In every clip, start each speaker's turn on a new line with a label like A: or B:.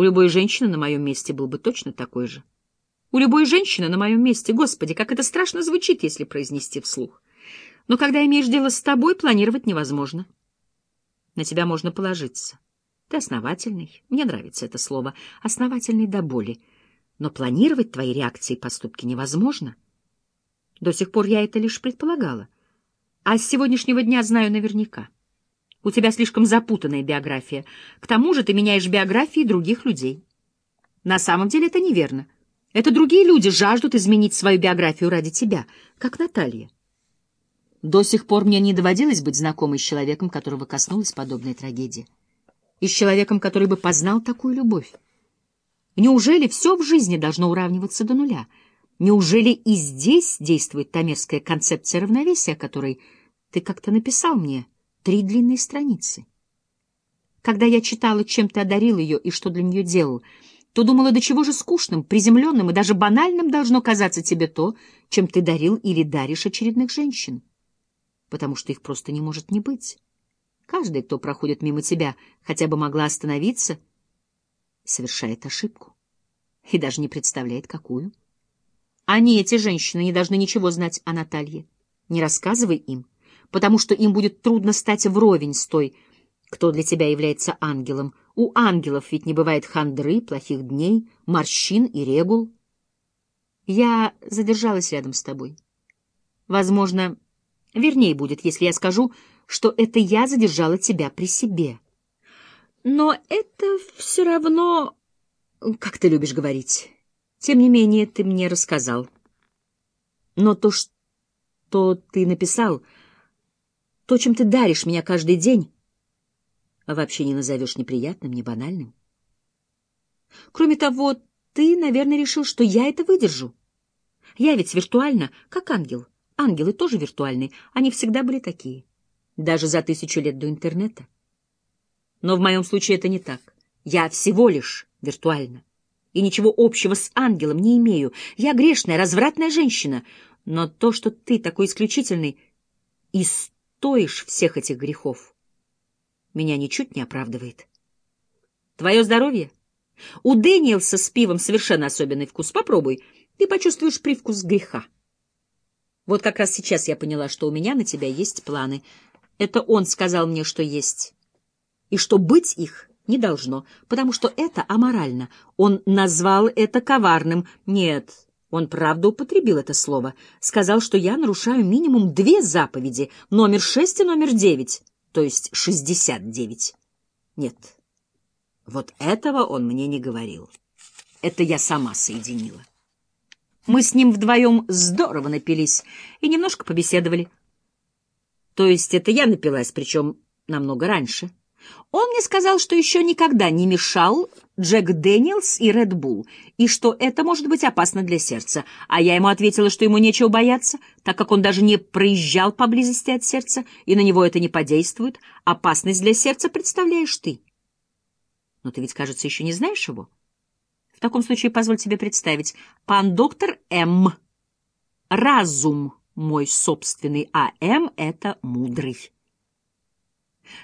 A: У любой женщины на моем месте был бы точно такой же. У любой женщины на моем месте, господи, как это страшно звучит, если произнести вслух. Но когда имеешь дело с тобой, планировать невозможно. На тебя можно положиться. Ты основательный, мне нравится это слово, основательный до боли. Но планировать твои реакции и поступки невозможно. До сих пор я это лишь предполагала. А с сегодняшнего дня знаю наверняка. У тебя слишком запутанная биография. К тому же ты меняешь биографии других людей. На самом деле это неверно. Это другие люди жаждут изменить свою биографию ради тебя, как Наталья. До сих пор мне не доводилось быть знакомой с человеком, которого коснулась подобная трагедия. И с человеком, который бы познал такую любовь. Неужели все в жизни должно уравниваться до нуля? Неужели и здесь действует та мерзкая концепция равновесия, о которой ты как-то написал мне три длинные страницы? Когда я читала, чем ты одарил ее и что для нее делал, то думала, до чего же скучным, приземленным и даже банальным должно казаться тебе то, чем ты дарил или даришь очередных женщин. Потому что их просто не может не быть. Каждый, кто проходит мимо тебя, хотя бы могла остановиться, совершает ошибку. И даже не представляет, какую. Они, эти женщины, не должны ничего знать о Наталье. Не рассказывай им, потому что им будет трудно стать вровень с той, кто для тебя является ангелом. У ангелов ведь не бывает хандры, плохих дней, морщин и регул. Я задержалась рядом с тобой. Возможно, вернее будет, если я скажу, что это я задержала тебя при себе. Но это все равно, как ты любишь говорить. Тем не менее, ты мне рассказал. Но то, что ты написал, то, чем ты даришь меня каждый день, вообще не назовешь неприятным, не банальным. Кроме того, ты, наверное, решил, что я это выдержу. Я ведь виртуально, как ангел. Ангелы тоже виртуальные, они всегда были такие. Даже за тысячу лет до интернета. Но в моем случае это не так. Я всего лишь виртуально. И ничего общего с ангелом не имею. Я грешная, развратная женщина. Но то, что ты такой исключительный и стоишь всех этих грехов, меня ничуть не оправдывает. Твое здоровье? У Дэниелса с пивом совершенно особенный вкус. Попробуй, ты почувствуешь привкус греха. Вот как раз сейчас я поняла, что у меня на тебя есть планы. Это он сказал мне, что есть. И что быть их не должно, потому что это аморально. Он назвал это коварным. Нет, он правда употребил это слово. Сказал, что я нарушаю минимум две заповеди, номер шесть и номер девять то есть шестьдесят девять. Нет, вот этого он мне не говорил. Это я сама соединила. Мы с ним вдвоем здорово напились и немножко побеседовали. То есть это я напилась, причем намного раньше. Он мне сказал, что еще никогда не мешал Джек Дэниелс и Ред Булл, и что это может быть опасно для сердца. А я ему ответила, что ему нечего бояться, так как он даже не проезжал поблизости от сердца, и на него это не подействует. Опасность для сердца представляешь ты. Но ты ведь, кажется, еще не знаешь его. В таком случае позволь тебе представить. Пан доктор М. Разум мой собственный, а М — это мудрый.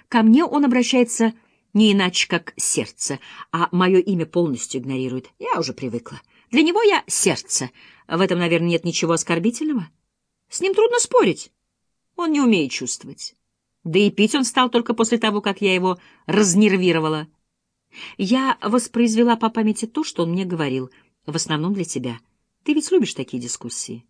A: Ко мне он обращается не иначе, как сердце, а мое имя полностью игнорирует. Я уже привыкла. Для него я сердце. В этом, наверное, нет ничего оскорбительного. С ним трудно спорить. Он не умеет чувствовать. Да и пить он стал только после того, как я его разнервировала. Я воспроизвела по памяти то, что он мне говорил, в основном для тебя. Ты ведь любишь такие дискуссии.